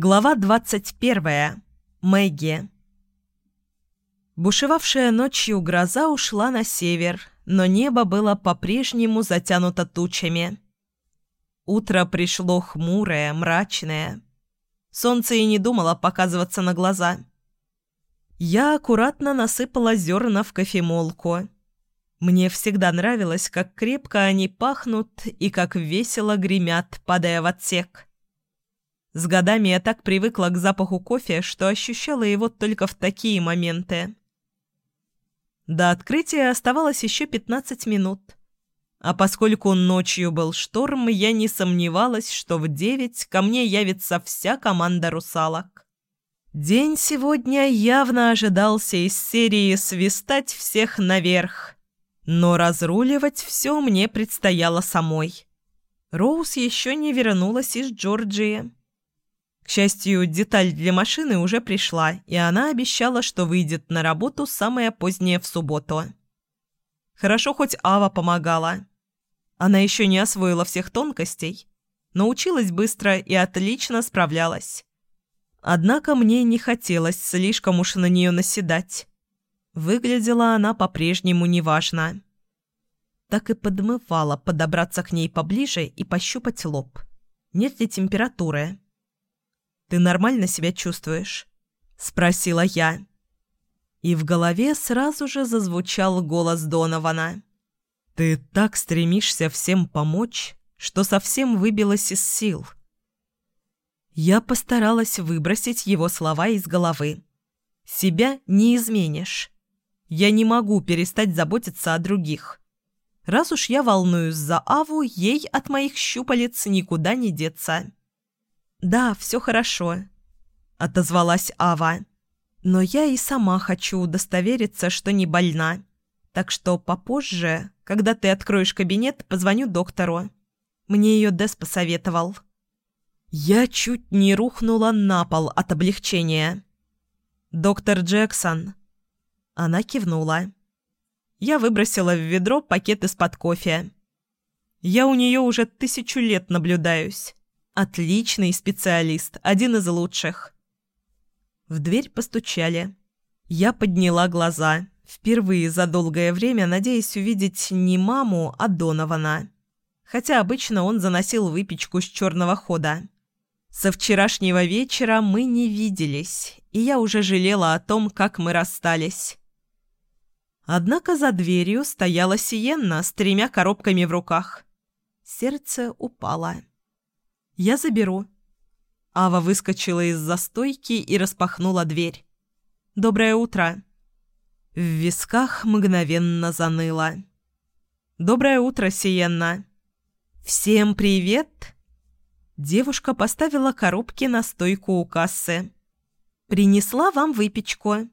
Глава 21. Мэгги. Бушевавшая ночью гроза ушла на север, но небо было по-прежнему затянуто тучами. Утро пришло хмурое, мрачное. Солнце и не думало показываться на глаза. Я аккуратно насыпала зерна в кофемолку. Мне всегда нравилось, как крепко они пахнут и как весело гремят, падая в отсек. С годами я так привыкла к запаху кофе, что ощущала его только в такие моменты. До открытия оставалось еще 15 минут. А поскольку ночью был шторм, я не сомневалась, что в девять ко мне явится вся команда русалок. День сегодня явно ожидался из серии «Свистать всех наверх». Но разруливать все мне предстояло самой. Роуз еще не вернулась из Джорджии. К счастью, деталь для машины уже пришла, и она обещала, что выйдет на работу самое позднее в субботу. Хорошо, хоть Ава помогала. Она еще не освоила всех тонкостей, но училась быстро и отлично справлялась. Однако мне не хотелось слишком уж на нее наседать. Выглядела она по-прежнему неважно. Так и подмывала подобраться к ней поближе и пощупать лоб. Нет ли температуры? Ты нормально себя чувствуешь?» – спросила я. И в голове сразу же зазвучал голос Донована. «Ты так стремишься всем помочь, что совсем выбилась из сил». Я постаралась выбросить его слова из головы. «Себя не изменишь. Я не могу перестать заботиться о других. Раз уж я волнуюсь за Аву, ей от моих щупалец никуда не деться». «Да, все хорошо», — отозвалась Ава. «Но я и сама хочу удостовериться, что не больна. Так что попозже, когда ты откроешь кабинет, позвоню доктору. Мне ее Дес посоветовал». Я чуть не рухнула на пол от облегчения. «Доктор Джексон». Она кивнула. Я выбросила в ведро пакет из-под кофе. Я у нее уже тысячу лет наблюдаюсь. Отличный специалист, один из лучших. В дверь постучали. Я подняла глаза, впервые за долгое время надеясь увидеть не маму, а Донована. Хотя обычно он заносил выпечку с черного хода. Со вчерашнего вечера мы не виделись, и я уже жалела о том, как мы расстались. Однако за дверью стояла Сиенна с тремя коробками в руках. Сердце упало. Я заберу». Ава выскочила из застойки и распахнула дверь. «Доброе утро». В висках мгновенно заныло. «Доброе утро, Сиенна». «Всем привет!» Девушка поставила коробки на стойку у кассы. «Принесла вам выпечку».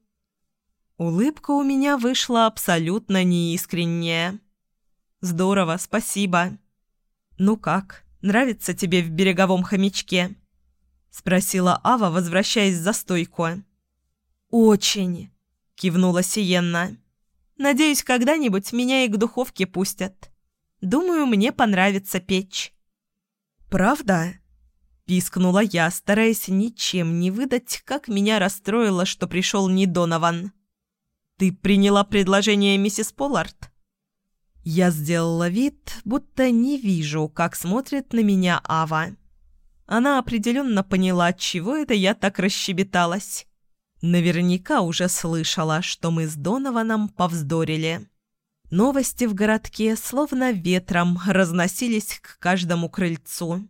Улыбка у меня вышла абсолютно неискренняя. «Здорово, спасибо». «Ну как?» Нравится тебе в береговом хомячке?» — спросила Ава, возвращаясь за стойку. «Очень», — кивнула Сиенна. «Надеюсь, когда-нибудь меня и к духовке пустят. Думаю, мне понравится печь». «Правда?» — пискнула я, стараясь ничем не выдать, как меня расстроило, что пришел не Донован. «Ты приняла предложение миссис Поллард?» Я сделала вид, будто не вижу, как смотрит на меня Ава. Она определенно поняла, чего это я так расщебеталась. Наверняка уже слышала, что мы с Донованом повздорили. Новости в городке словно ветром разносились к каждому крыльцу.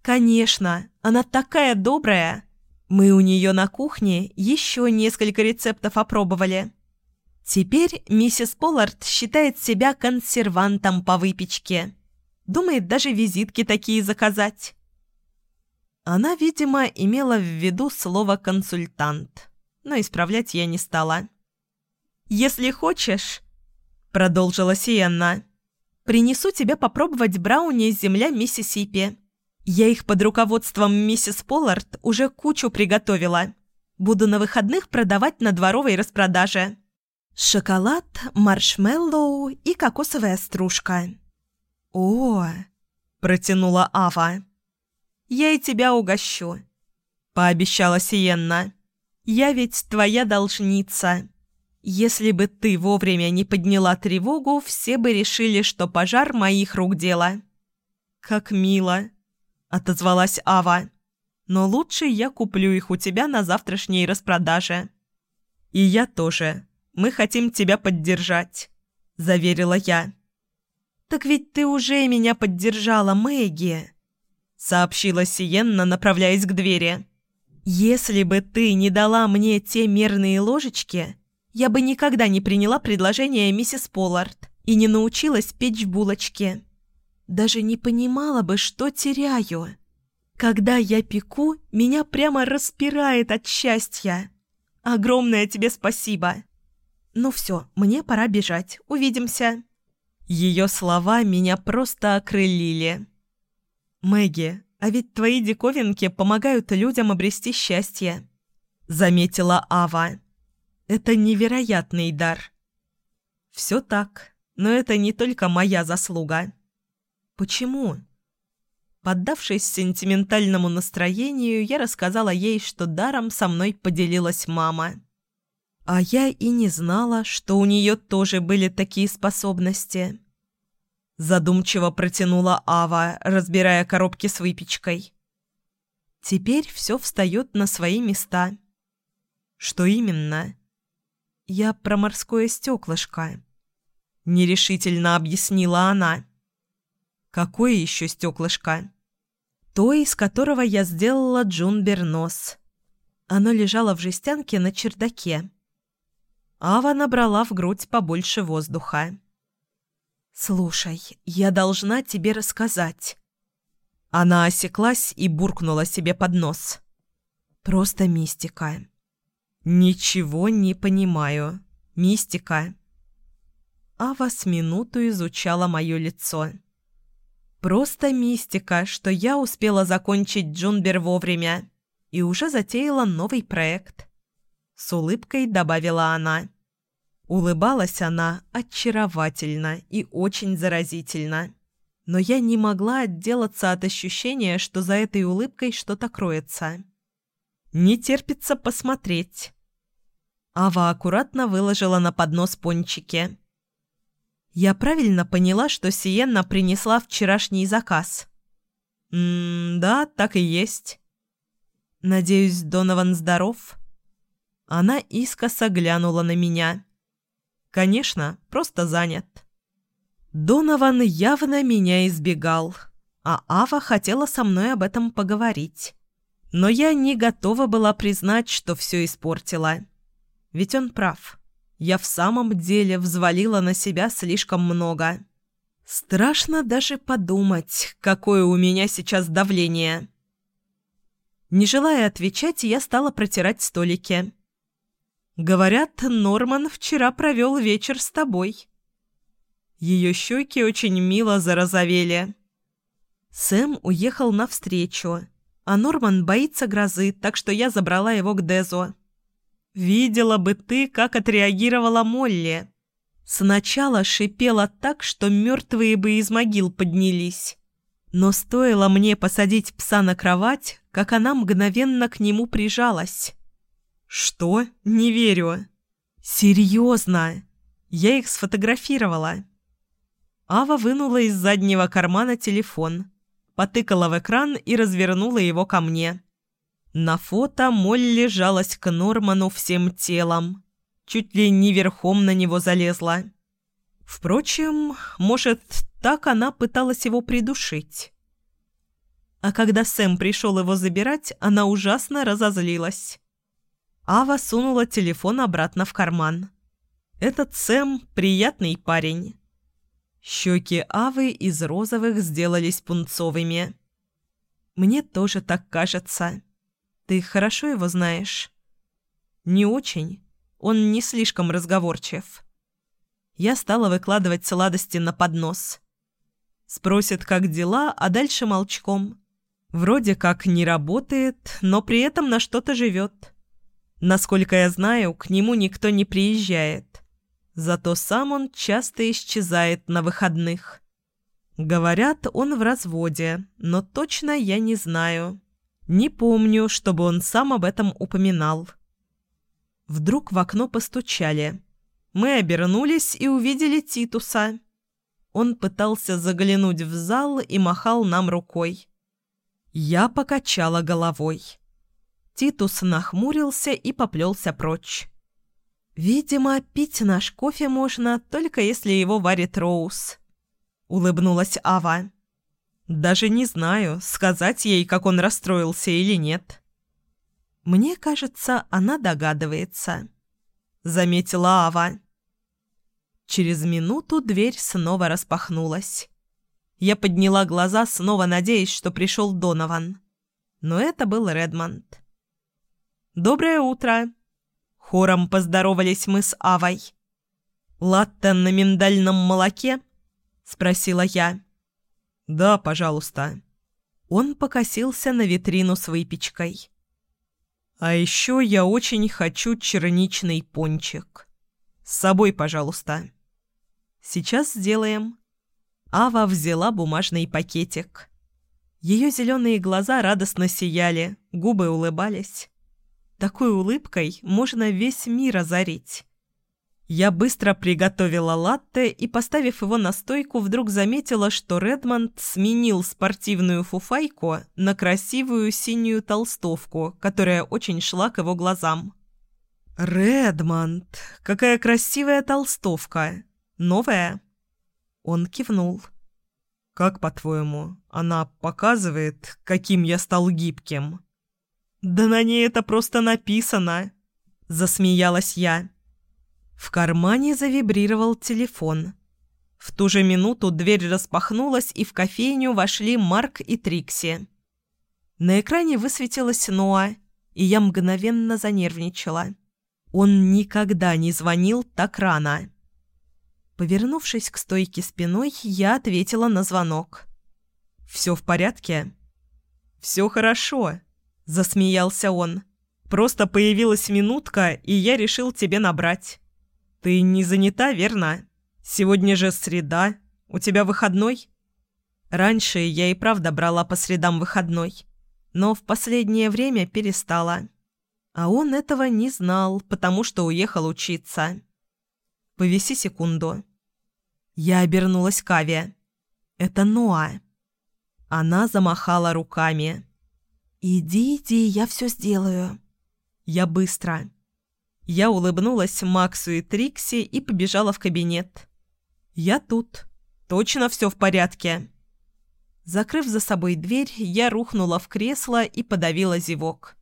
«Конечно, она такая добрая! Мы у нее на кухне еще несколько рецептов опробовали». Теперь миссис Поллард считает себя консервантом по выпечке. Думает даже визитки такие заказать. Она, видимо, имела в виду слово «консультант», но исправлять я не стала. «Если хочешь», — продолжила Сиенна, — «принесу тебе попробовать брауни «Земля Миссисипи». Я их под руководством миссис Поллард уже кучу приготовила. Буду на выходных продавать на дворовой распродаже». Шоколад, маршмеллоу и кокосовая стружка. «О!» – протянула Ава. «Я и тебя угощу». пообещала Сиенна. «Я ведь твоя должница. Если бы ты вовремя не подняла тревогу, все бы решили, что пожар моих рук дело». «Как мило!» — отозвалась Ава. «Но лучше я куплю их у тебя на завтрашней распродаже». «И я тоже. Мы хотим тебя поддержать», — заверила я. «Так ведь ты уже меня поддержала, Мэгги», — сообщила Сиенна, направляясь к двери. «Если бы ты не дала мне те мерные ложечки, я бы никогда не приняла предложение миссис Поллард и не научилась печь булочки. Даже не понимала бы, что теряю. Когда я пеку, меня прямо распирает от счастья. Огромное тебе спасибо. Ну все, мне пора бежать. Увидимся». Ее слова меня просто окрылили. «Мэгги, а ведь твои диковинки помогают людям обрести счастье», — заметила Ава. «Это невероятный дар». «Все так, но это не только моя заслуга». «Почему?» Поддавшись сентиментальному настроению, я рассказала ей, что даром со мной поделилась мама. А я и не знала, что у нее тоже были такие способности. Задумчиво протянула Ава, разбирая коробки с выпечкой. Теперь все встает на свои места. Что именно? Я про морское стеклышко. Нерешительно объяснила она. Какое еще стеклышко? То, из которого я сделала Джун Бернос. Оно лежало в жестянке на чердаке. Ава набрала в грудь побольше воздуха. «Слушай, я должна тебе рассказать». Она осеклась и буркнула себе под нос. «Просто мистика». «Ничего не понимаю. Мистика». Ава с минуту изучала мое лицо. «Просто мистика, что я успела закончить Джунбер вовремя и уже затеяла новый проект. С улыбкой добавила она. Улыбалась она очаровательно и очень заразительно. Но я не могла отделаться от ощущения, что за этой улыбкой что-то кроется. Не терпится посмотреть. Ава аккуратно выложила на поднос пончики. «Я правильно поняла, что Сиенна принесла вчерашний заказ?» «М да, так и есть». «Надеюсь, Донован здоров?» Она искоса глянула на меня. «Конечно, просто занят». Донован явно меня избегал, а Ава хотела со мной об этом поговорить. Но я не готова была признать, что все испортила. Ведь он прав. Я в самом деле взвалила на себя слишком много. Страшно даже подумать, какое у меня сейчас давление. Не желая отвечать, я стала протирать столики. Говорят, Норман вчера провел вечер с тобой. Ее щеки очень мило зарозовели. Сэм уехал навстречу, а Норман боится грозы, так что я забрала его к Дезу. Видела бы ты, как отреагировала Молли. Сначала шипела так, что мертвые бы из могил поднялись. Но стоило мне посадить пса на кровать, как она мгновенно к нему прижалась. «Что? Не верю». «Серьезно? Я их сфотографировала». Ава вынула из заднего кармана телефон, потыкала в экран и развернула его ко мне. На фото Молли жалась к Норману всем телом. Чуть ли не верхом на него залезла. Впрочем, может, так она пыталась его придушить. А когда Сэм пришел его забирать, она ужасно разозлилась. Ава сунула телефон обратно в карман. «Этот Сэм – приятный парень». Щеки Авы из розовых сделались пунцовыми. «Мне тоже так кажется. Ты хорошо его знаешь?» «Не очень. Он не слишком разговорчив». Я стала выкладывать сладости на поднос. Спросит, как дела, а дальше молчком. Вроде как не работает, но при этом на что-то живет. Насколько я знаю, к нему никто не приезжает. Зато сам он часто исчезает на выходных. Говорят, он в разводе, но точно я не знаю. Не помню, чтобы он сам об этом упоминал. Вдруг в окно постучали. Мы обернулись и увидели Титуса. Он пытался заглянуть в зал и махал нам рукой. Я покачала головой. Титус нахмурился и поплелся прочь. «Видимо, пить наш кофе можно, только если его варит Роуз», — улыбнулась Ава. «Даже не знаю, сказать ей, как он расстроился или нет». «Мне кажется, она догадывается», — заметила Ава. Через минуту дверь снова распахнулась. Я подняла глаза, снова надеясь, что пришел Донован. Но это был Редмонд. «Доброе утро!» Хором поздоровались мы с Авой. «Латте на миндальном молоке?» — спросила я. «Да, пожалуйста». Он покосился на витрину с выпечкой. «А еще я очень хочу черничный пончик. С собой, пожалуйста». «Сейчас сделаем». Ава взяла бумажный пакетик. Ее зеленые глаза радостно сияли, губы улыбались. Такой улыбкой можно весь мир озарить. Я быстро приготовила латте и, поставив его на стойку, вдруг заметила, что Редмонд сменил спортивную фуфайку на красивую синюю толстовку, которая очень шла к его глазам. «Редмонд, какая красивая толстовка! Новая?» Он кивнул. «Как, по-твоему, она показывает, каким я стал гибким?» «Да на ней это просто написано!» – засмеялась я. В кармане завибрировал телефон. В ту же минуту дверь распахнулась, и в кофейню вошли Марк и Трикси. На экране высветилась Ноа, и я мгновенно занервничала. Он никогда не звонил так рано. Повернувшись к стойке спиной, я ответила на звонок. «Все в порядке?» «Все хорошо», — засмеялся он. «Просто появилась минутка, и я решил тебе набрать. Ты не занята, верно? Сегодня же среда. У тебя выходной?» Раньше я и правда брала по средам выходной, но в последнее время перестала. А он этого не знал, потому что уехал учиться. «Повиси секунду». Я обернулась к Аве. «Это Ноа». Она замахала руками. «Иди, иди, я все сделаю». «Я быстро». Я улыбнулась Максу и Трикси и побежала в кабинет. «Я тут. Точно все в порядке». Закрыв за собой дверь, я рухнула в кресло и подавила зевок.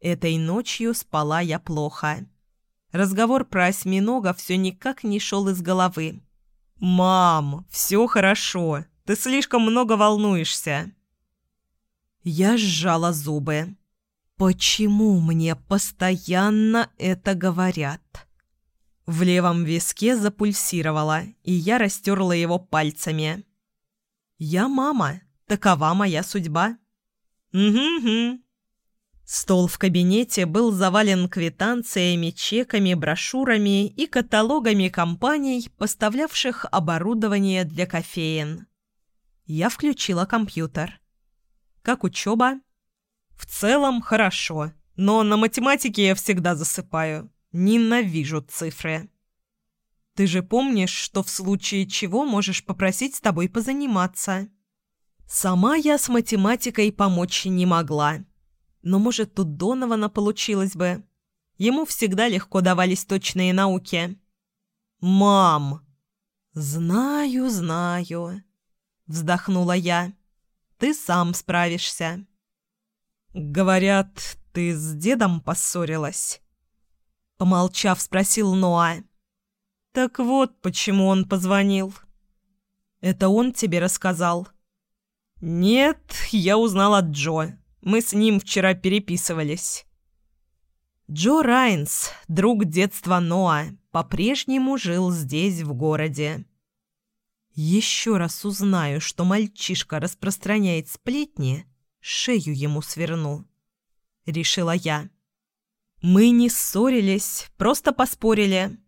Этой ночью спала я плохо. Разговор про осьминога все никак не шел из головы. «Мам, все хорошо. Ты слишком много волнуешься». Я сжала зубы. «Почему мне постоянно это говорят?» В левом виске запульсировало, и я растерла его пальцами. «Я мама. Такова моя судьба». «Угу-угу», Стол в кабинете был завален квитанциями, чеками, брошюрами и каталогами компаний, поставлявших оборудование для кофеин. Я включила компьютер. «Как учеба?» «В целом хорошо, но на математике я всегда засыпаю. Ненавижу цифры». «Ты же помнишь, что в случае чего можешь попросить с тобой позаниматься?» Сама я с математикой помочь не могла. Но, может, тут Донована получилось бы. Ему всегда легко давались точные науки. «Мам!» «Знаю, знаю», — вздохнула я. «Ты сам справишься». «Говорят, ты с дедом поссорилась?» Помолчав, спросил Ноа. «Так вот, почему он позвонил». «Это он тебе рассказал?» «Нет, я узнал от Джо. Мы с ним вчера переписывались. Джо Райнс, друг детства Ноа, по-прежнему жил здесь, в городе. Еще раз узнаю, что мальчишка распространяет сплетни, шею ему сверну. Решила я. Мы не ссорились, просто поспорили.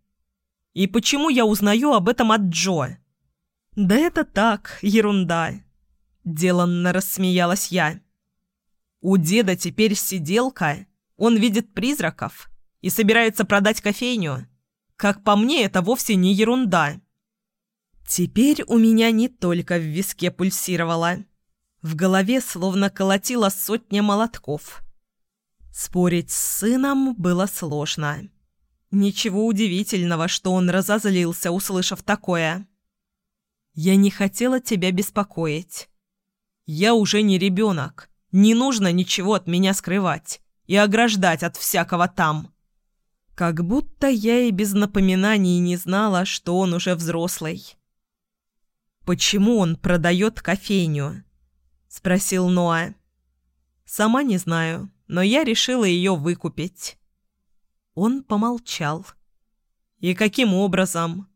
И почему я узнаю об этом от Джо? Да это так, ерунда. Деланно рассмеялась я. У деда теперь сиделка, он видит призраков и собирается продать кофейню. Как по мне, это вовсе не ерунда. Теперь у меня не только в виске пульсировало. В голове словно колотила сотня молотков. Спорить с сыном было сложно. Ничего удивительного, что он разозлился, услышав такое. «Я не хотела тебя беспокоить. Я уже не ребенок. Не нужно ничего от меня скрывать и ограждать от всякого там». Как будто я и без напоминаний не знала, что он уже взрослый. «Почему он продает кофейню?» — спросил Ноа. «Сама не знаю, но я решила ее выкупить». Он помолчал. «И каким образом?»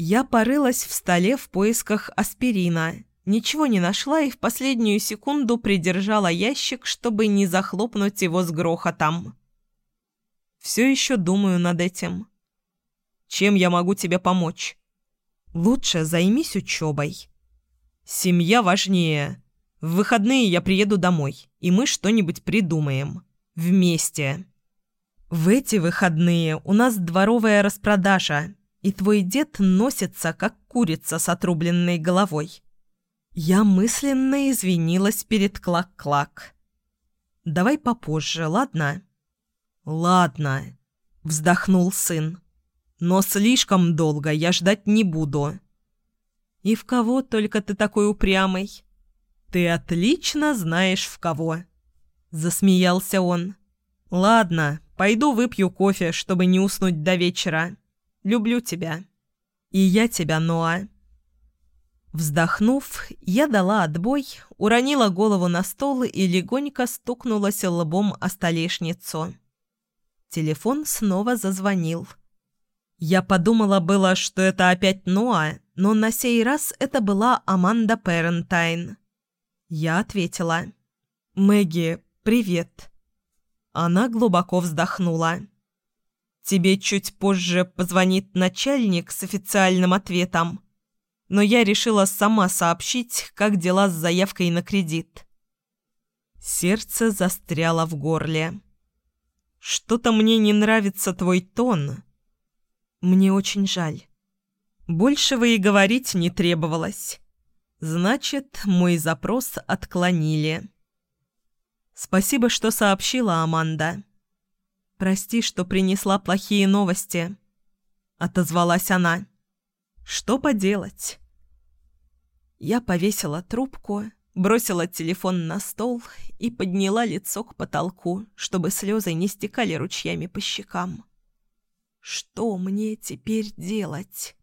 Я порылась в столе в поисках аспирина. Ничего не нашла и в последнюю секунду придержала ящик, чтобы не захлопнуть его с грохотом. Все еще думаю над этим. Чем я могу тебе помочь? Лучше займись учебой. Семья важнее. В выходные я приеду домой, и мы что-нибудь придумаем. Вместе. В эти выходные у нас дворовая распродажа, и твой дед носится, как курица с отрубленной головой. Я мысленно извинилась перед Клак-Клак. Давай попозже, ладно? Ладно, вздохнул сын. Но слишком долго я ждать не буду. И в кого только ты такой упрямый? Ты отлично знаешь в кого. Засмеялся он. Ладно, пойду выпью кофе, чтобы не уснуть до вечера. Люблю тебя. И я тебя, Ноа». Вздохнув, я дала отбой, уронила голову на стол и легонько стукнулась лбом о столешницу. Телефон снова зазвонил. Я подумала было, что это опять Ноа, но на сей раз это была Аманда Перентайн. Я ответила. «Мэгги, привет». Она глубоко вздохнула. Тебе чуть позже позвонит начальник с официальным ответом. Но я решила сама сообщить, как дела с заявкой на кредит. Сердце застряло в горле. «Что-то мне не нравится твой тон. Мне очень жаль. Большего и говорить не требовалось. Значит, мой запрос отклонили». «Спасибо, что сообщила, Аманда». «Прости, что принесла плохие новости», — отозвалась она. «Что поделать?» Я повесила трубку, бросила телефон на стол и подняла лицо к потолку, чтобы слезы не стекали ручьями по щекам. «Что мне теперь делать?»